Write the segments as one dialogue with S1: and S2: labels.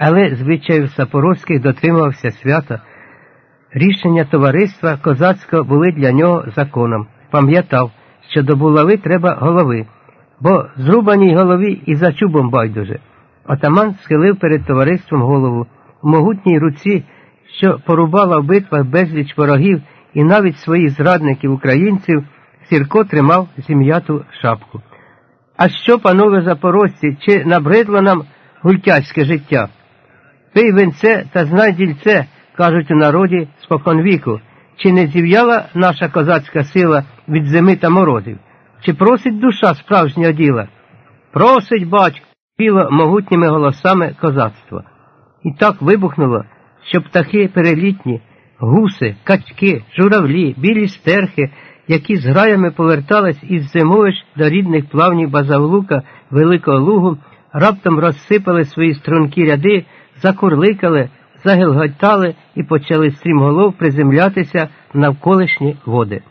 S1: але звичаїв Сапоровських дотримувався свята. Рішення товариства козацького були для нього законом. Пам'ятав, що до булави треба голови, бо зрубаній голові і за чубом байдуже. Отаман схилив перед товариством голову в могутній руці, що порубала в битвах безліч ворогів і навіть своїх зрадників українців, Сірко тримав зім'яту шапку. А що, панове запорожці, чи набридло нам гультяцьке життя? Пий венце та знай дільце, кажуть у народі споконвіку, чи не зів'яла наша козацька сила від зими та морозів? Чи просить душа справжнього діла? Просить, батько, піло могутніми голосами козацтва. І так вибухнуло, що птахи перелітні, гуси, качки, журавлі, білі стерхи, які з граями повертались із зимовищ до рідних плавнів Базавлука Великого Лугу, раптом розсипали свої стрункі ряди, закурликали, загелготали і почали стрімголов приземлятися навколишні води.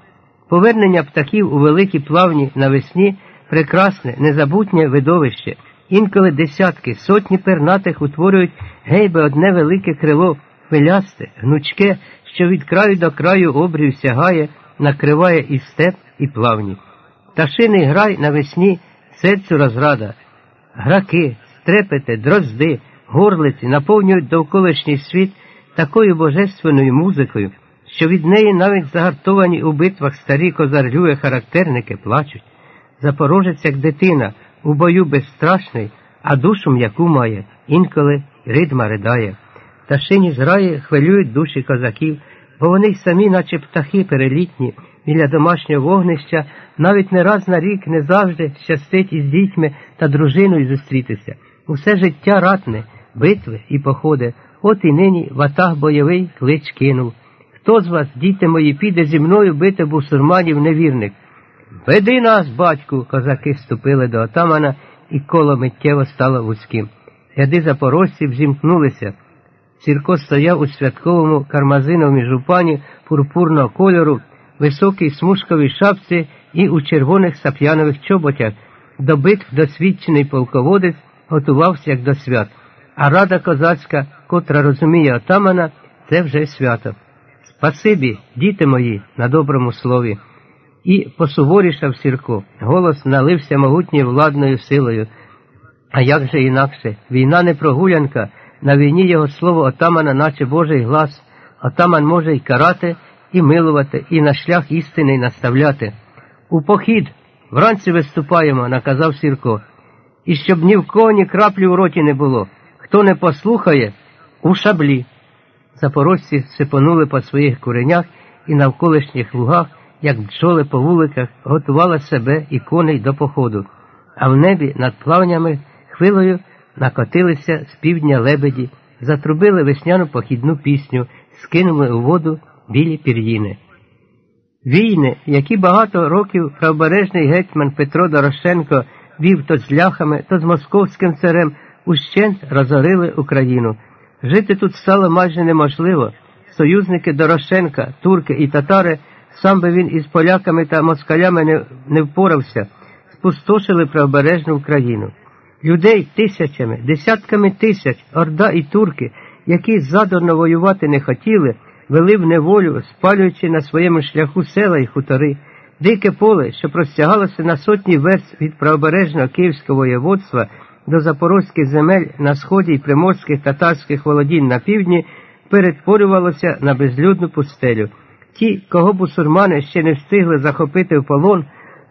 S1: Повернення птахів у великі плавні навесні прекрасне, незабутнє видовище. Інколи десятки, сотні пернатих утворюють гейби одне велике крило, хвилясте, гнучке, що від краю до краю обрію сягає, накриває і степ, і плавні. Пташиний грай навесні серцю розрада. Граки, стрепети, дрозди, горлиці наповнюють довколишній світ такою божественною музикою, що від неї навіть загартовані у битвах старі козарлює характерники плачуть. Запорожець, як дитина, у бою безстрашний, а душу м'яку має, інколи ридма ридає. Пташині зграї хвилюють душі козаків, бо вони й самі, наче птахи перелітні, біля домашнього вогнища, навіть не раз на рік не завжди щастить із дітьми та дружиною зустрітися. Усе життя ратне, битви і походи, от і нині ватаг бойовий клич кинув. Хто з вас, діти мої, піде зі мною бити бусурманів невірних? Веди нас, батьку, козаки ступили до отамана, і коло миттєво стало вузьким. Ряди запорожців зімкнулися. Сірко стояв у святковому кармазиновому жупані пурпурного кольору, високій смужковій шапці і у червоних сап'янових чоботях. До битв досвідчений полководець готувався як до свят, а рада козацька, котра розуміє отамана, це вже свято. Спасибі, діти мої, на доброму слові. І посуворішав Сірко, голос налився могутньою владною силою. А як же інакше? Війна не прогулянка, на війні його слово отамана, наче Божий глас, отаман може й карати, і милувати, і на шлях істини наставляти. У похід вранці виступаємо, наказав Сірко, і щоб ні в кого ні краплі в роті не було. Хто не послухає, у шаблі. Запорожці сипонули по своїх куренях і навколишніх лугах, як бджоли по вуликах, готували себе і коней до походу, а в небі над плавнями хвилою накотилися з півдня лебеді, затрубили весняну похідну пісню, скинули у воду білі пір'їни. Війни, які багато років правобережний гетьман Петро Дорошенко вів то з ляхами, то з московським царем, ущент розорили Україну. Жити тут стало майже неможливо. Союзники Дорошенка, турки і татари, сам би він із поляками та москалями не, не впорався, спустошили правобережну Україну. Людей тисячами, десятками тисяч, орда і турки, які задорно воювати не хотіли, вели в неволю, спалюючи на своєму шляху села і хутори, дике поле, що простягалося на сотні верст від правобережного київського воєводства до запорозьких земель на сході і приморських татарських володінь на півдні, перетворювалося на безлюдну пустелю. Ті, кого бусурмани ще не встигли захопити в полон,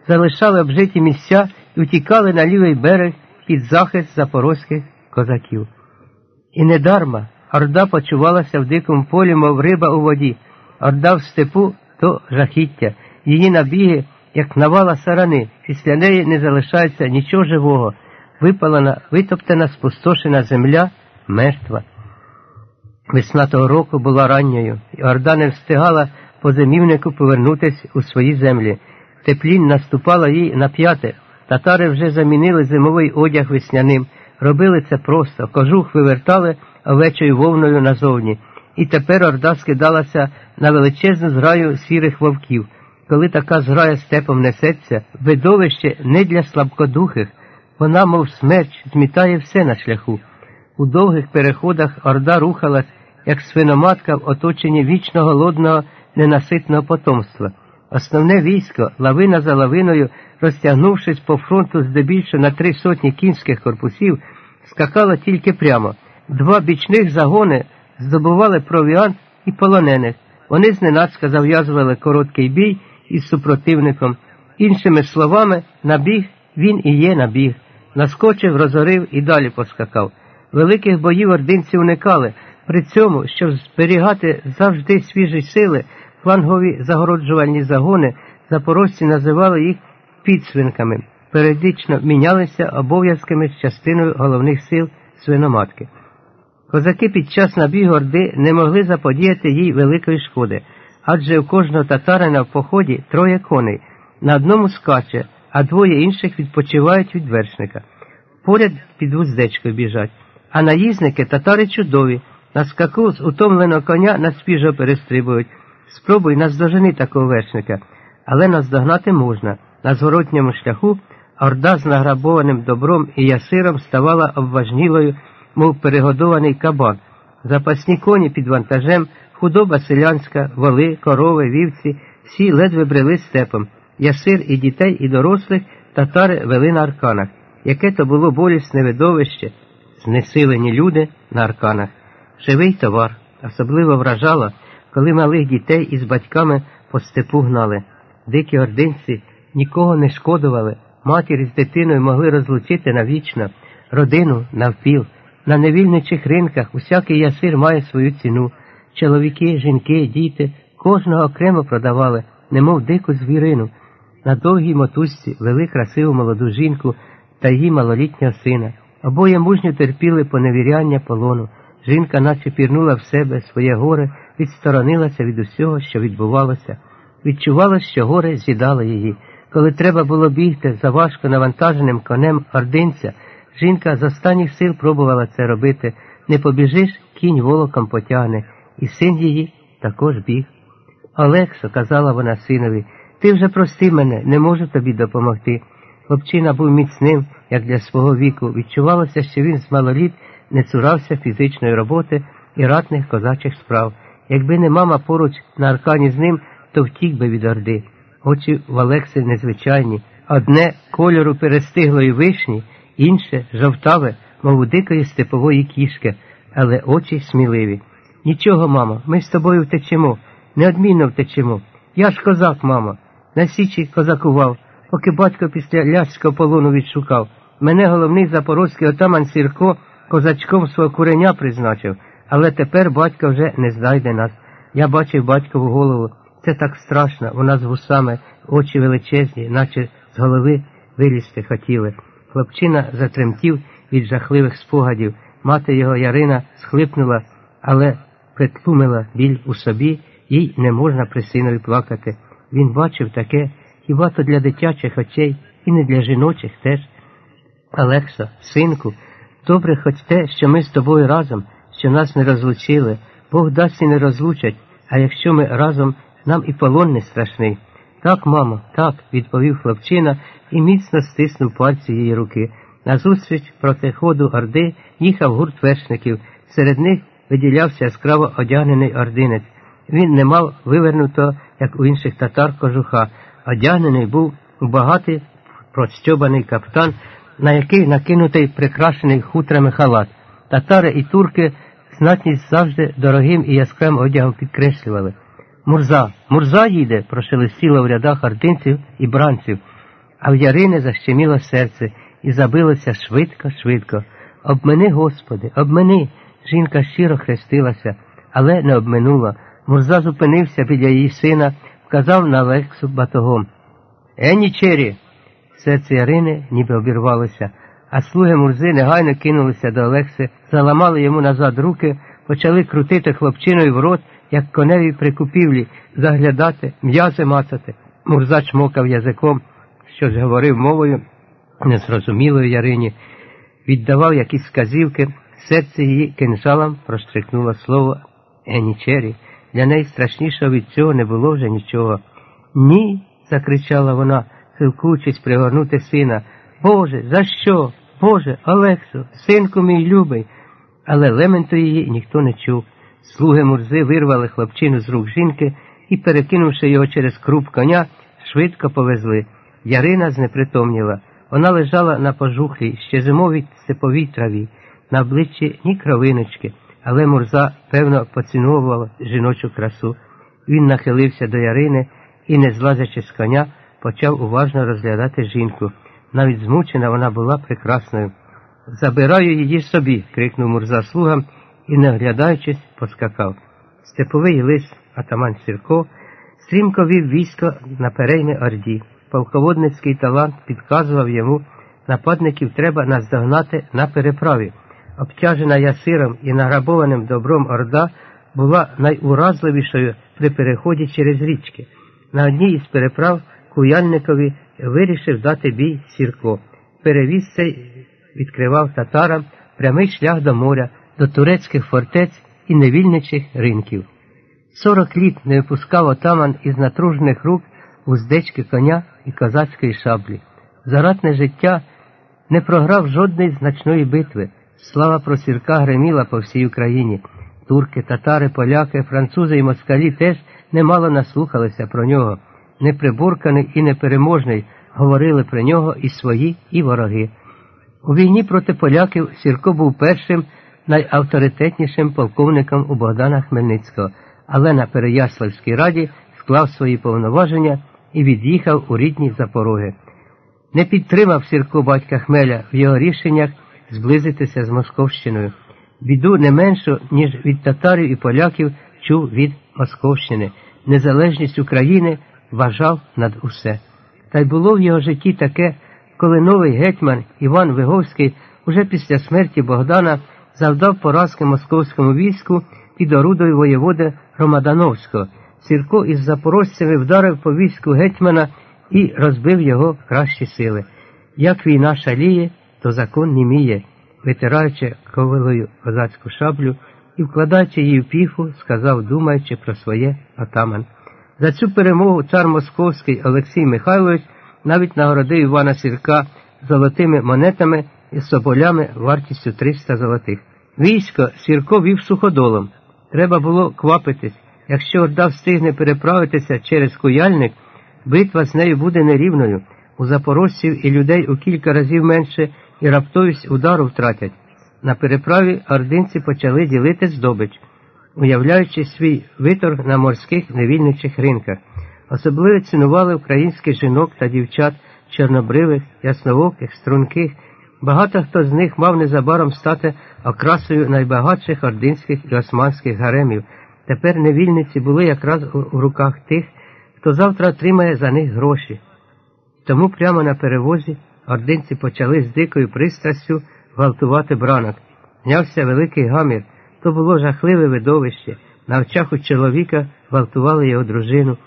S1: залишали обжиті місця і утікали на лівий берег під захист запорозьких козаків. І недарма орда почувалася в дикому полі, мов риба у воді, орда в степу то жахіття, її набіги, як навала сарани, після неї не залишається нічого живого, випалена, витоптана, спустошена земля мертва. Весна того року була ранньою, і Орда не встигала по зимівнику повернутися у свої землі. Теплінь наступала їй на п'яте. Татари вже замінили зимовий одяг весняним, робили це просто, кожух вивертали овечою вовною назовні, і тепер орда скидалася на величезну зграю сірих вовків. Коли така зграя степом несеться, видовище не для слабкодухих, вона, мов смерч, змітає все на шляху. У довгих переходах орда рухалась, як свиноматка в оточенні вічно голодного, ненаситного потомства. Основне військо, лавина за лавиною, розтягнувшись по фронту здебільшого на три сотні кінських корпусів, скакало тільки прямо. Два бічних загони здобували провіант і полонених. Вони зненацька зав'язували короткий бій із супротивником. Іншими словами, набіг він і є набіг. Наскочив, розорив і далі поскакав. Великих боїв ординці уникали. При цьому, щоб зберігати завжди свіжі сили, флангові загороджувальні загони, запорожці називали їх підсвинками, періодично мінялися обов'язками з частиною головних сил свиноматки. Козаки під час набігу Орди не могли заподіяти їй великої шкоди, адже у кожного татарина в поході троє коней, на одному скаче, а двоє інших відпочивають від вершника. Поряд під вуздечкою біжать, а наїзники татари чудові, на скаку з утомленого коня наспіжо перестрибують. Спробуй наздожени такого вершника, але наздогнати можна. На зворотньому шляху орда з награбованим добром і ясиром ставала обважнілою мов перегодований кабан, запасні коні під вантажем, худоба селянська, воли, корови, вівці, всі ледве брели степом. Ясир і дітей, і дорослих татари вели на арканах. Яке то було болісне видовище, знесилені люди на арканах. Живий товар особливо вражало, коли малих дітей із батьками по степу гнали. Дикі ординці нікого не шкодували, матір з дитиною могли розлучити навічно, родину навпіл. На невільничих ринках усякий ясир має свою ціну. Чоловіки, жінки, діти кожного окремо продавали, немов дику звірину. На довгій мотузці вели красиву молоду жінку та її малолітнього сина. Обоє мужньо терпіли поневіряння полону. Жінка, наче пірнула в себе своє горе, відсторонилася від усього, що відбувалося. Відчувалося, що горе з'їдало її. Коли треба було бігти за важко навантаженим конем ординця. Жінка з останніх сил пробувала це робити. Не побіжиш, кінь волоком потягне, і син її також біг. Олексо, казала вона синові, ти вже прости мене, не можу тобі допомогти. Хлопчина був міцним, як для свого віку. Відчувалося, що він з малоліт не цурався фізичної роботи і ратних козачих справ. Якби не мама поруч на аркані з ним, то втік би від орди. Очі в Олекси незвичайні, одне кольору перестиглої вишні інше жовтаве, мов у дикої степової кішки, але очі сміливі. Нічого, мамо, ми з тобою втечемо, неодмінно втечемо. Я ж козак, мамо. На січі козакував, поки батько після ляського полону відшукав. Мене головний запорозький отаман Сірко козачком свого куреня призначив, але тепер батько вже не знайде нас. Я бачив батькову голову. Це так страшно, вона з вусами, очі величезні, наче з голови вилізти хотіли. Хлопчина затремтів від жахливих спогадів. Мати його Ярина схлипнула, але притлумила біль у собі, їй не можна при синові плакати. Він бачив таке, хіба то для дитячих очей і не для жіночих теж. Алексо, синку, добре хоч те, що ми з тобою разом, що нас не розлучили, Бог дасть і не розлучать, а якщо ми разом, нам і полон не страшний. Так, мамо, так, відповів хлопчина і міцно стиснув пальці її руки. Назустріч проти ходу орди їхав гурт вершників. Серед них виділявся яскраво одягнений ординець. Він не мав вивернутого, як у інших татар, кожуха. Одягнений був у багатий простьобаний каптан, на який накинутий прикрашений хутрами халат. Татари і турки знатність завжди дорогим і яскравим одягом підкреслювали. Мурза, Мурза їде, прошелестіло в рядах артинців і бранців, а в Ярини защеміло серце і забилося швидко, швидко. Обмени, Господи, обмени. Жінка щиро хрестилася, але не обминула. Мурза зупинився біля її сина, вказав на Лексу батогом. Ені чері. Серце Ярини ніби обірвалося, а слуги Мурзи негайно кинулися до Олекси, заламали йому назад руки, почали крутити хлопчиною в рот як коневі при купівлі, заглядати, м'язи мацати. Мурза чмокав язиком, щось говорив мовою, незрозумілою Ярині, віддавав якісь сказівки, серце її кинжалом проштрикнуло слово Енічері. Для неї страшнішого від цього не було вже нічого. Ні, закричала вона, хилкуючись пригорнути сина. Боже, за що? Боже, Олексо, синку мій любий. але лементу її ніхто не чув. Слуги Мурзи вирвали хлопчину з рук жінки і, перекинувши його через круп коня, швидко повезли. Ярина знепритомніла. Вона лежала на пожухлій, ще зимовій степовій траві, на обличчі ні кровиночки, але Мурза, певно, поціновувала жіночу красу. Він нахилився до Ярини і, не злазячи з коня, почав уважно розглядати жінку. Навіть змучена вона була прекрасною. Забираю її собі, крикнув Мурза слугам і, не оглядаючись, поскакав. Степовий лис, атаман Сірко, стрімко вів військо на перейне орді. Полководницький талант підказував йому, нападників треба наздогнати на переправі. Обтяжена ясиром і награбованим добром Орда була найуразливішою при переході через річки. На одній із переправ Куяльникові вирішив дати бій Сірко. Перевіз цей відкривав татарам прямий шлях до моря, до турецьких фортець і невільничих ринків. Сорок літ не випускав отаман із натружених рук уздечки коня і козацької шаблі. Заратне життя не програв жодної значної битви. Слава про сірка греміла по всій Україні. Турки, татари, поляки, французи і москалі теж немало наслухалися про нього. Неприборканий і непереможний говорили про нього і свої, і вороги. У війні проти поляків Сірко був першим найавторитетнішим полковником у Богдана Хмельницького, але на Переяславській раді склав свої повноваження і від'їхав у рідні Запороги. Не підтримав Сірко батька Хмеля в його рішеннях зблизитися з Московщиною. Біду не меншу, ніж від татарів і поляків чув від Московщини. Незалежність України вважав над усе. Та й було в його житті таке, коли новий гетьман Іван Виговський уже після смерті Богдана завдав поразки московському війську під орудою воєводи Ромадановського. Сірко із запорожцями вдарив по війську гетьмана і розбив його кращі сили. Як війна шаліє, то закон німіє, витираючи ковилою козацьку шаблю і вкладаючи її в піху, сказав, думаючи про своє атаман. За цю перемогу цар Московський Олексій Михайлович навіть нагородив Івана Сірка золотими монетами і соболями вартістю 300 золотих. Військо Сірко вів суходолом. Треба було квапитись. Якщо Орда встигне переправитися через куяльник, битва з нею буде нерівною. У запорожців і людей у кілька разів менше і раптовість удару втратять. На переправі ординці почали ділити здобич, уявляючи свій виторг на морських невільничих ринках. Особливо цінували українських жінок та дівчат, чорнобривих, ясновоких, струнких. Багато хто з них мав незабаром стати окрасою найбагатших ординських і османських гаремів. Тепер невільниці були якраз у руках тих, хто завтра отримає за них гроші. Тому прямо на перевозі ординці почали з дикою пристрастю гвалтувати бранок. Знявся великий гамір. То було жахливе видовище. На очах у чоловіка гвалтували його дружину.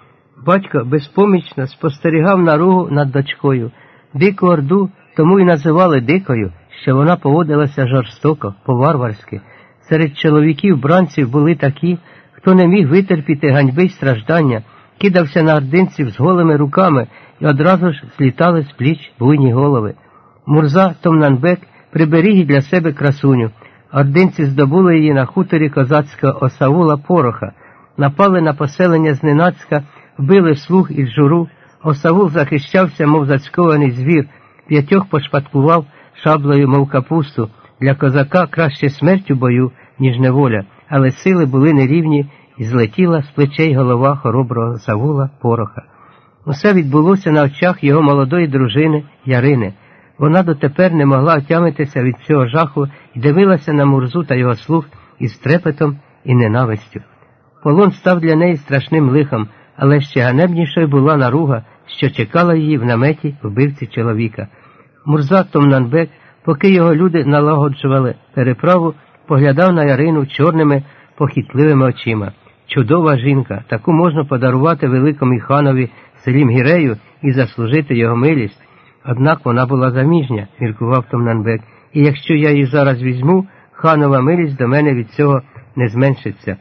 S1: Батько безпомічно спостерігав наругу над дочкою. Дику орду тому й називали дикою, що вона поводилася жорстоко, по-варварськи. Серед чоловіків бранців були такі, хто не міг витерпіти ганьби й страждання, кидався на ординців з голими руками і одразу ж злітали з пліч буйні голови. Мурза Томнанбек приберіг для себе красуню. Ординці здобули її на хуторі козацького осавула Пороха, напали на поселення зненацька, вбили слуг із журу. Осавул захищався, мов зацькований звір, п'ятьох пошпаткував шаблею, мов капусту. Для козака краще смерть у бою, ніж неволя, але сили були нерівні і злетіла з плечей голова хороброго Савула Пороха. Усе відбулося на очах його молодої дружини Ярини. Вона дотепер не могла отямитися від цього жаху і дивилася на Мурзу та його слуг із трепетом і ненавистю. Полон став для неї страшним лихом, але ще ганебнішою була наруга, що чекала її в наметі вбивці чоловіка. Мурза Томнанбек, поки його люди налагоджували переправу, поглядав на Ярину чорними, похитливими очима. Чудова жінка, таку можна подарувати великому ханові Селім Гірею і заслужити його милість. Однак вона була заміжня, міркував Томнанбек, і якщо я її зараз візьму, ханова милість до мене від цього не зменшиться.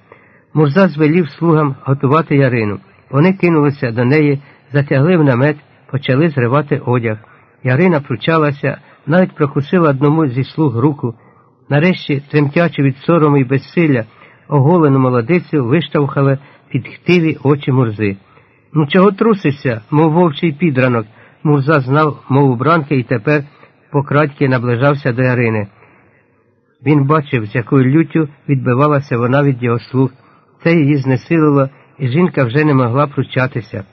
S1: Мурза звелів слугам готувати Ярину. Вони кинулися до неї, затягли в намет, почали зривати одяг. Ярина пручалася, навіть прокусила одному зі слуг руку. Нарешті, тремтячи від сорому і безсилля, оголену молодицю виштовхали під хтиві очі Мурзи. Ну, чого трусишся, мов вовчий підранок? Мурза знав мову бранки і тепер покрадьки наближався до Ярини. Він бачив, з якою люттю відбивалася вона від його слух. Це її знесилило, і жінка вже не могла пручатися.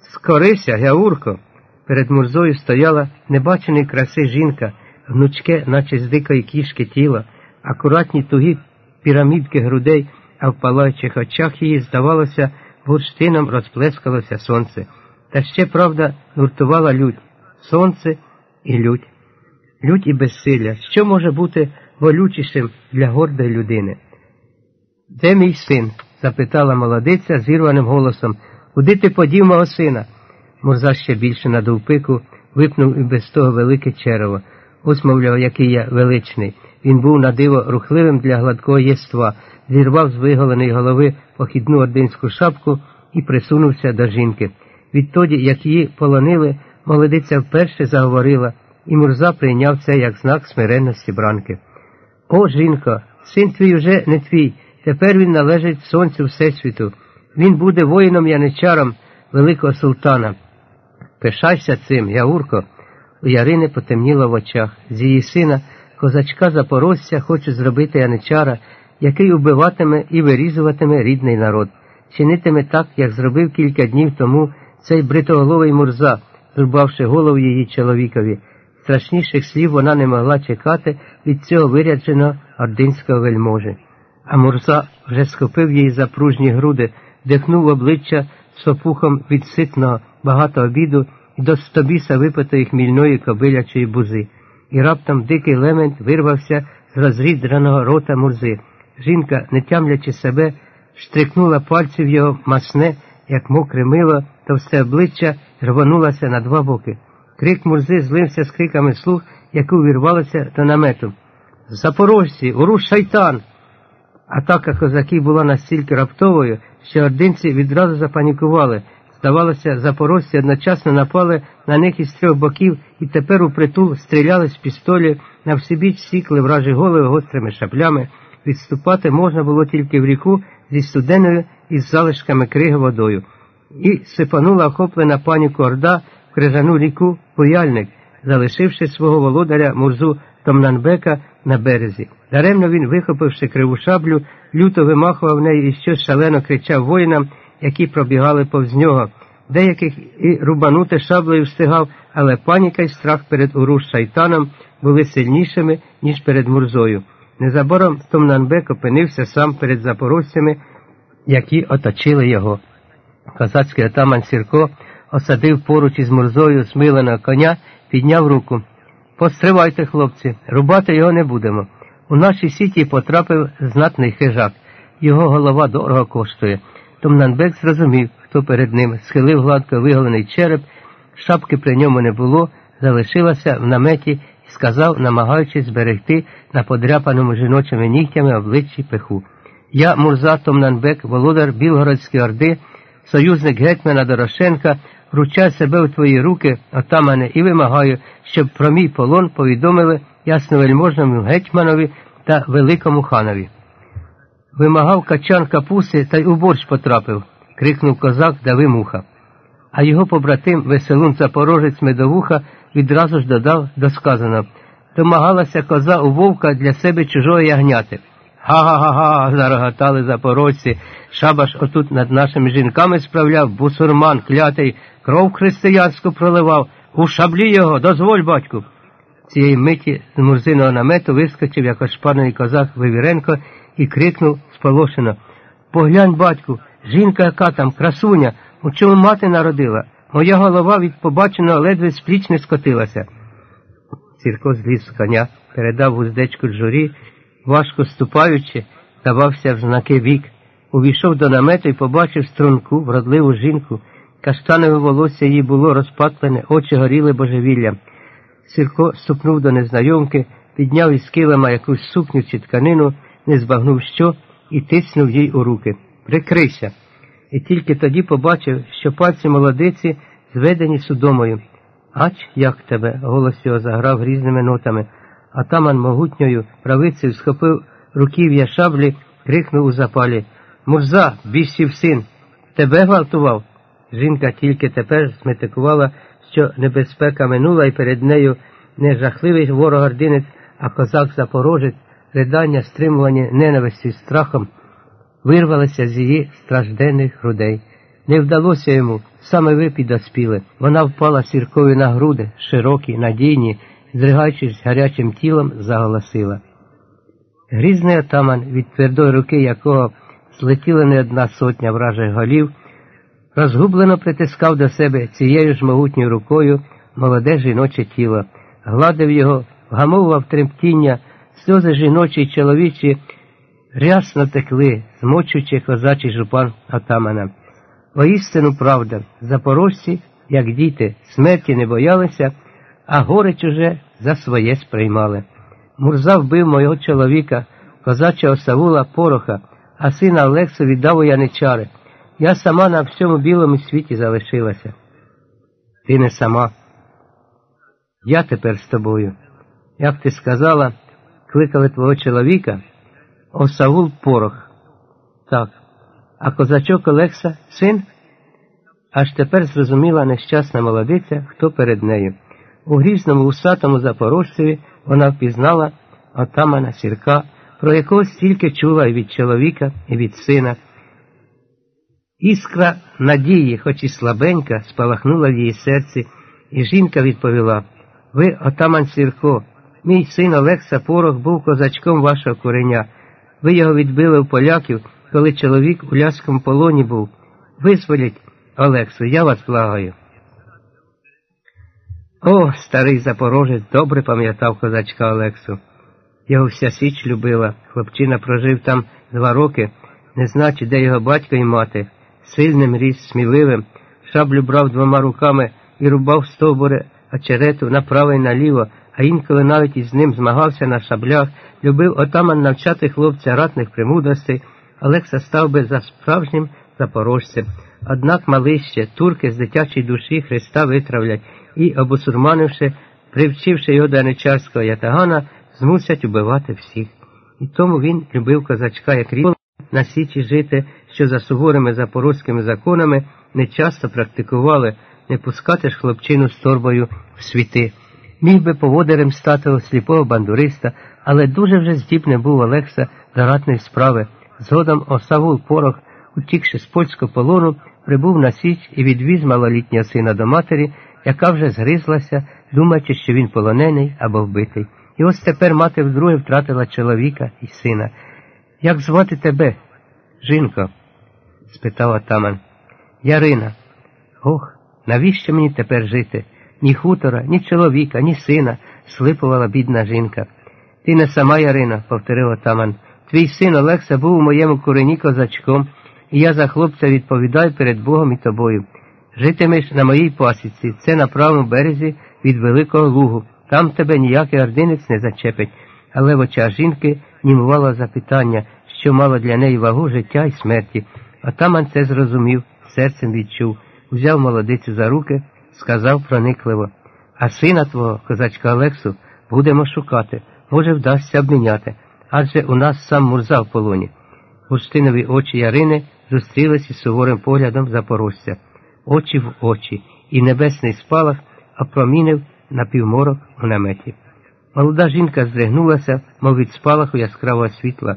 S1: Скорися, Яурко. Перед Мурзою стояла небаченої краси жінка, гнучке, наче з дикої кішки тіла, акуратні тугі пірамідки грудей, а в палаючих очах її, здавалося, бурштином розплескалося сонце. Та ще, правда, гуртувала лють сонце і лють. Лють і безсилля. Що може бути болючішим для гордої людини? Де мій син? запитала молодиця зірваним голосом. Куди ти подів мого сина? Мурза ще більше надув пику, випнув і без того велике черево. Ось, мовляв, який я величний. Він був на диво рухливим для гладкого єства, зірвав з виголеної голови похідну ординську шапку і присунувся до жінки. Відтоді, як її полонили, молодиця вперше заговорила, і Мурза прийняв це як знак смиренності бранки. О, жінко, син твій уже не твій, тепер він належить сонцю Всесвіту. Він буде воїном яничаром великого султана. Пишайся цим, Яурко. У Ярини потемніло в очах. З її сина, козачка Запорожця, хоче зробити яничара, який убиватиме і вирізуватиме рідний народ, чинитиме так, як зробив кілька днів тому цей бритоголовий Мурза, зрубавши голову її чоловікові. Страшніших слів вона не могла чекати від цього вирядженого ординського вельможі. А Мурза вже схопив її за пружні груди, дихнув обличчя сопухом від ситного багато обіду до стобіса випитої хмільної кобилячої бузи. І раптом дикий лемент вирвався з розрідраного рота Мурзи. Жінка, не тямлячи себе, штрикнула пальців його масне, як мокре мило, товсте обличчя рванулася на два боки. Крик Мурзи злився з криками слух, які увірвалися до намету. Запорожці, уруш шайтан! Атака козаків була настільки раптовою, що ординці відразу запанікували. Здавалося, запорожці одночасно напали на них із трьох боків і тепер у притул стріляли з пістолів, на всебіч сікли вражі голови гострими шаплями. Відступати можна було тільки в ріку зі студеною із залишками криги водою. І сипанула охоплена паніку Орда в крижану ріку Пуяльник, залишивши свого володаря Мурзу Томнанбека на березі. Даремно він, вихопивши криву шаблю, люто вимахував нею і щось шалено кричав воїнам, які пробігали повз нього. Деяких і рубанути шаблею встигав, але паніка й страх перед уруш шайтаном були сильнішими, ніж перед Мурзою. Незабаром Томнанбек опинився сам перед запорожцями, які оточили його. Козацький отаман Сірко осадив поруч із Мурзою смиленого коня, підняв руку. Постривайте, хлопці, рубати його не будемо. У нашій сіті потрапив знатний хижак. Його голова дорого коштує. Томнанбек зрозумів, хто перед ним схилив гладко виголений череп, шапки при ньому не було, залишилася в наметі і сказав, намагаючись зберегти на подряпаному жіночими нігтями обличчі пеху. Я, Мурза Томнанбек, володар Білгородської орди, союзник гетьмана Дорошенка, вручаю себе у твої руки, отамане, і вимагаю, щоб про мій полон повідомили ясновельможному гетьманові та великому ханові. Вимагав качан капуси та й у борщ потрапив, крикнув козак дави муха. А його побратим веселун запорожець медовуха відразу ж додав до сказаного домагалася коза у вовка для себе чужого ягняти. Га-га-га, зарогатали запорожці. Шабаш отут над нашими жінками справляв, бусурман клятий, кров християнську проливав. У шаблі його, дозволь, батьку. Цієї миті з мурзиного намету вискочив як ошпаний козак Вивіренко і крикнув сполошено Поглянь, батьку, жінка яка там, красуня, у чому мати народила. Моя голова від побаченого ледве з пліч не скотилася. Сірко зліз з коня, передав вуздечку журі, важко ступаючи, давався в знаки вік. Увійшов до намету і побачив струнку, вродливу жінку. Каштанове волосся її було розпатлене, очі горіли божевіллям. Сірко ступнув до незнайомки, підняв із килима якусь сукню чи тканину, не збагнув що, і тиснув їй у руки. Прикрийся. І тільки тоді побачив, що пальці молодиці зведені судомою. Ач, як тебе, голос його заграв різними нотами. Атаман могутньою правицею схопив руків'я шаблі, крикнув у запалі Мурза, бісів син, тебе гвалтував. Жінка тільки тепер зметикувала, що небезпека минула, і перед нею не жахливий ворог-ординець, а козак запорожець, ридання, стримувані ненависті страхом, вирвалися з її стражденних грудей. Не вдалося йому, саме ви підоспіли. Вона впала сіркою на груди, широкі, надійні, зригаючись гарячим тілом, заголосила. Грізний отаман, від твердої руки якого злетіла не одна сотня вражих голів, розгублено притискав до себе цією ж могутньою рукою молоде жіноче тіло, гладив його, вгамовував тремтіння, сльози жіночі й чоловічі рясно текли, змочуючи козачий жупан отамана. Воістину правда, запорожці, як діти, смерті не боялися, а горе чуже за своє сприймали. Мурза вбив мого чоловіка, козачого Савула Пороха, а сина Олексу віддав у яничари. Я сама на всьому білому світі залишилася. Ти не сама. Я тепер з тобою. Як ти сказала, кликали твого чоловіка, О Саул Порох. Так. А козачок Олекса син? Аж тепер зрозуміла нещасна молодиця, хто перед нею. У грізному усатому запорожцеві вона впізнала отамана сірка, про якого стільки чула і від чоловіка, і від сина. Іскра надії, хоч і слабенька, спалахнула в її серці, і жінка відповіла Ви, отаман Сірко, мій син Олекса Порох був козачком вашого кореня. Ви його відбили у поляків, коли чоловік у ляському полоні був. Визволіть, Олексу, я вас благаю. О, старий запорожець добре пам'ятав козачка Олексу. Його вся січ любила. Хлопчина прожив там два роки, не значить, де його батько і мати. Сильним ріс, сміливим, шаблю брав двома руками і рубав стовбури очерету направо і наліво, а інколи навіть із ним змагався на шаблях, любив отаман навчати хлопця ратних премудростей, Олекса став би за справжнім запорожцем. Однак малище, турки з дитячої душі Христа витравлять і, обусурманивши, привчивши його до яничарського ятагана, змусять убивати всіх. І тому він любив козачка, як рік на січі жити, що за суворими запорозькими законами не часто практикували не пускати ж хлопчину з торбою в світи. Міг би поводирем стати сліпого бандуриста, але дуже вже здібний був Олекса до ратної справи. Згодом Осавул Порох, утікши з польського полону, прибув на січ і відвіз малолітнього сина до матері, яка вже згризлася, думаючи, що він полонений або вбитий. І ось тепер мати вдруге втратила чоловіка і сина. Як звати тебе, жінко? спитав атаман. Ярина. Ох, навіщо мені тепер жити? Ні хутора, ні чоловіка, ні сина, слипувала бідна жінка. Ти не сама Ярина, повторив атаман. Твій син Олекса був у моєму корені козачком, і я за хлопця відповідаю перед Богом і тобою. Житимеш на моїй пасіці, це на правому березі від Великого Лугу. Там тебе ніякий ординець не зачепить, але в очах жінки німувало запитання, що мало для неї вагу життя і смерті. Отаман це зрозумів, серцем відчув, взяв молодицю за руки, сказав проникливо А сина твого, козачка Олексу, будемо шукати, може, вдасться обміняти, адже у нас сам мурза в полоні. Густинові очі Ярини зустрілися із суворим поглядом запорожця, очі в очі, і небесний спалах опромінив напівморок у наметі. Молода жінка здригнулася, мов від спалаху яскравого світла.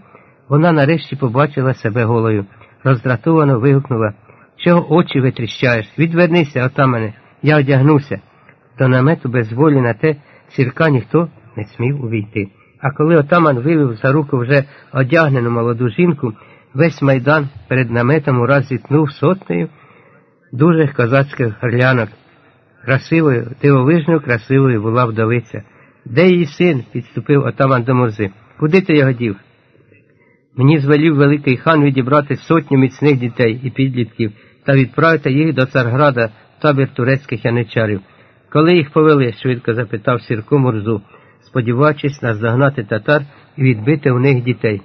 S1: Вона нарешті побачила себе голою, роздратовано вигукнула Чого очі витріщаєш? Відвернися, отамане, я одягнуся. До намету без волі на те сірка ніхто не смів увійти. А коли отаман вивів за руку вже одягнену молоду жінку, весь майдан перед наметом ураз зіткнув сотнею дужих козацьких горлянок. Красивою, дивовижною красивою була вдовиця. Де її син? підступив отаман до мурзи. Куди ти його дів? Мені звелів великий хан відібрати сотню міцних дітей і підлітків та відправити їх до Царграда табір турецьких яничарів. Коли їх повели? швидко запитав Сірко Мурзу, сподіваючись наздогнати татар і відбити у них дітей.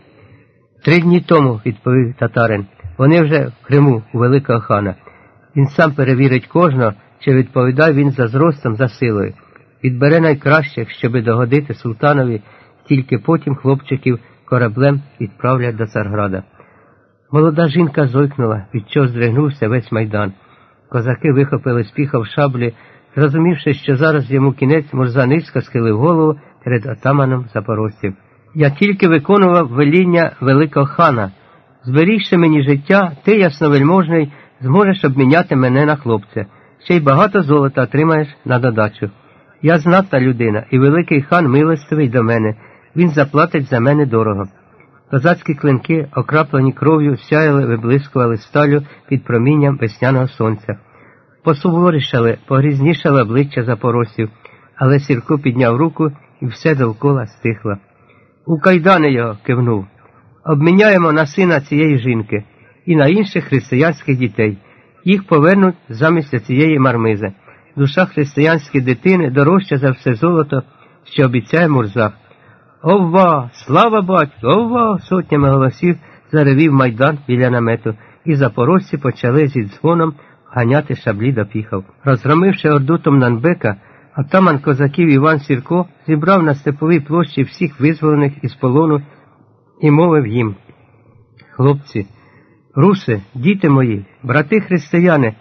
S1: Три дні тому, відповів татарин, вони вже в Криму у Великого хана. Він сам перевірить кожного, чи відповідає він за зростом, за силою. відбере найкращих, щоби догодити султанові, тільки потім хлопчиків кораблем відправлять до Царграда. Молода жінка зойкнула, від чого здригнувся весь майдан. Козаки вихопили з піхав шаблі, зрозумівши, що зараз йому кінець Мурза низько схилив голову перед отаманом запорожців. Я тільки виконував веління великого хана. Зберігши мені життя, ти, ясновельможний, зможеш обміняти мене на хлопця, ще й багато золота отримаєш на додачу. Я знатна людина, і великий хан милостивий до мене, він заплатить за мене дорого. Козацькі клинки, окраплені кров'ю, сяяли, виблискували сталю під промінням весняного сонця. Посуворішали, погрізнішали обличчя запорожців, але Сірко підняв руку і все довкола стихло. У кайдани його кивнув. Обміняємо на сина цієї жінки і на інших християнських дітей. Їх повернуть замість цієї мармизи. Душа християнської дитини дорожча за все золото, що обіцяє Мурзах. Ова, слава батьку, ова! сотнями голосів заревів майдан біля намету, і запорожці почали зі дзвоном ганяти шаблі до піхав. Розгромивши орду Томнанбека, атаман козаків Іван Сірко зібрав на степовій площі всіх визволених із полону і мовив їм. Хлопці, руси, діти мої, брати християни,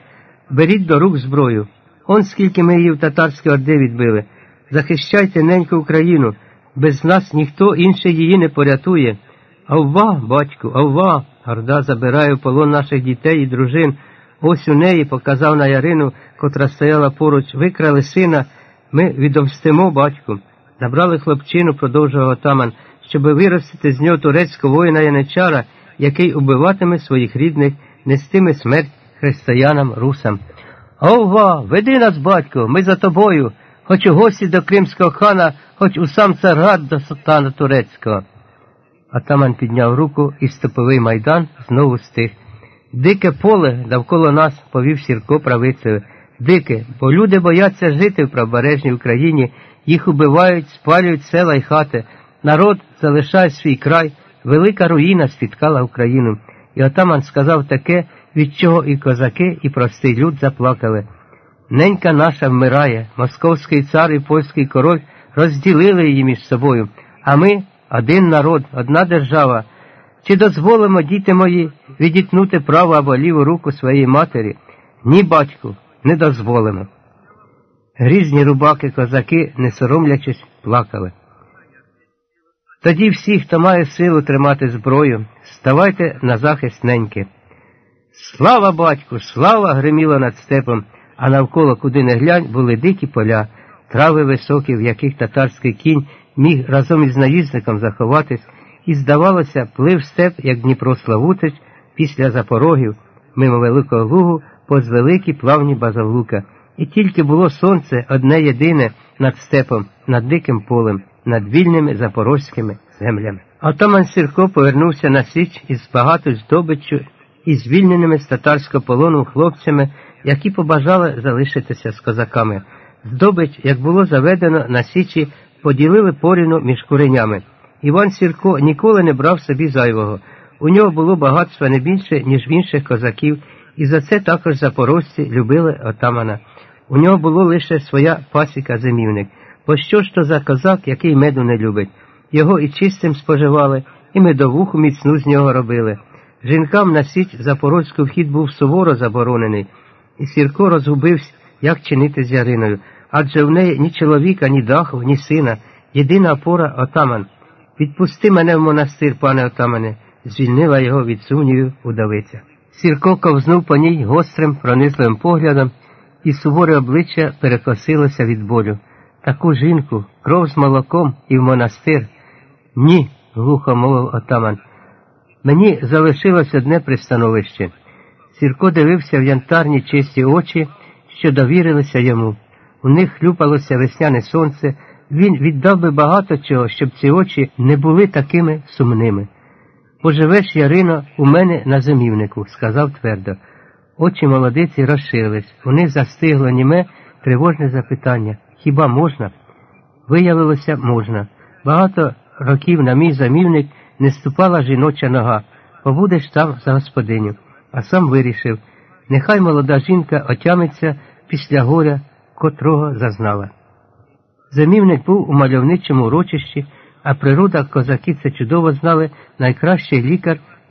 S1: беріть до рук зброю. Он скільки ми її в татарській орди відбили. Захищайте неньку Україну, без нас ніхто інший її не порятує. Авва, батьку, авва, Орда забирає в полон наших дітей і дружин. Ось у неї показав на Ярину, котра стояла поруч, викрали сина, ми відомстимо батьку. Забрали хлопчину, продовжував отаман, щоби виростити з нього турецького воїна яничара, який убиватиме своїх рідних, нестиме смерть християнам русам. Ова, веди нас, батько, ми за тобою, хоч у гості до кримського хана, хоч у сам царград до султана турецького. Атаман підняв руку і степовий майдан знову стих. Дике поле навколо нас повів Сірко правицею. Дике, бо люди бояться жити в правобережній Україні, їх убивають, спалюють села й хати. Народ залишає свій край, велика руїна спіткала Україну. І отаман сказав таке, від чого і козаки, і простий люд заплакали. Ненька наша вмирає, московський цар і польський король розділили її між собою, а ми один народ, одна держава. Чи дозволимо, діти мої, відітнути праву або ліву руку своєї матері? Ні, батьку, не дозволимо. Грізні рубаки козаки, не соромлячись, плакали. Тоді всі, хто має силу тримати зброю, ставайте на захист неньки. Слава батьку, слава гриміло над степом, а навколо, куди не глянь, були дикі поля, трави високі, в яких татарський кінь міг разом із наїзником заховатись, і, здавалося, плив степ, як Дніпро Славутич, після запорогів, мимо Великого Лугу, поз великі плавні базавлука. І тільки було сонце одне єдине над степом, над диким полем, над вільними запорозькими землями. Отаман Сірко повернувся на Січ із багатою здобиччю і звільненими з татарського полону хлопцями, які побажали залишитися з козаками. Здобич, як було заведено на Січі, поділили порівну між куренями. Іван Сірко ніколи не брав собі зайвого. У нього було багатства не більше, ніж в інших козаків, і за це також запорожці любили отамана. У нього було лише своя пасіка зимівник. Бо що ж то за козак, який меду не любить? Його і чистим споживали, і медовуху міцну з нього робили. Жінкам на сіть запорозьку вхід був суворо заборонений, і Сірко розгубився, як чинити з Яриною, адже в неї ні чоловіка, ні даху, ні сина, єдина опора отаман. Відпусти мене в монастир, пане отамане, звільнила його від сумнівів удавиця. Сірко ковзнув по ній гострим, пронизливим поглядом, і суворе обличчя перекосилося від болю. Таку жінку, кров з молоком і в монастир. Ні, глухо мовив отаман. Мені залишилось одне пристановище. Сірко дивився в янтарні чисті очі, що довірилися йому. У них хлюпалося весняне сонце. Він віддав би багато чого, щоб ці очі не були такими сумними. Поживеш, Ярино, у мене на зимівнику, сказав твердо. Очі молодиці розширились. У них застигло німе тривожне запитання хіба можна? Виявилося, можна. Багато років на мій замівник не ступала жіноча нога, побудеш там за господиню, а сам вирішив, нехай молода жінка отямиться після горя, котрого зазнала. Зимівник був у мальовничому урочищі, а природа козаки це чудово знали, найкращий лікар